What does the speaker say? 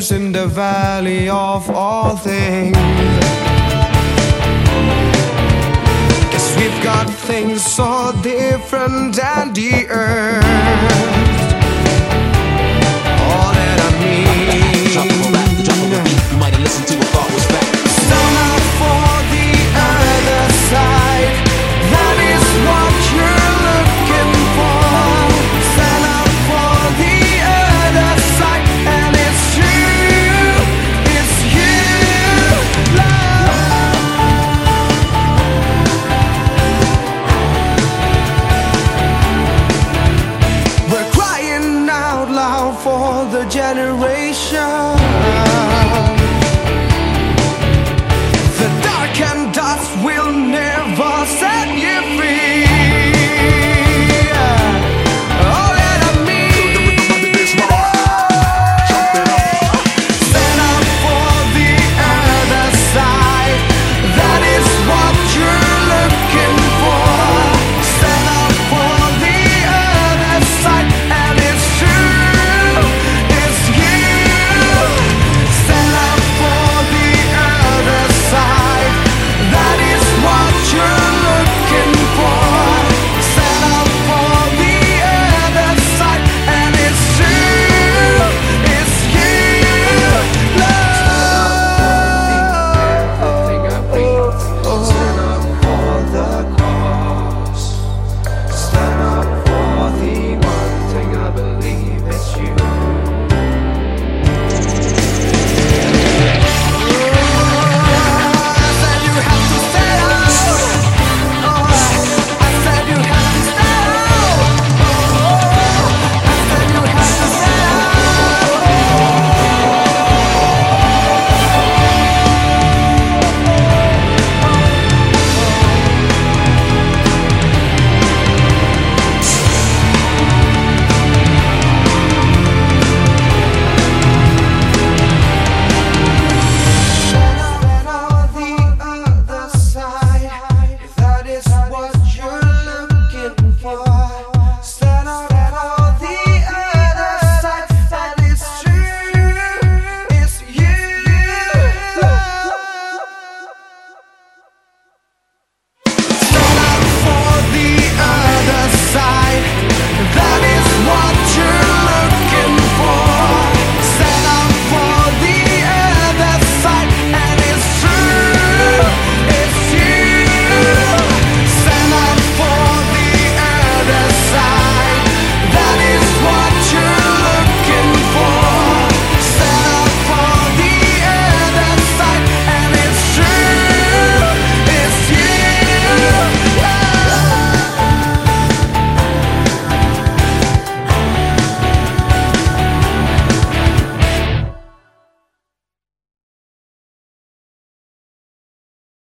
In the valley of all things. Guess we've got things so different and the earth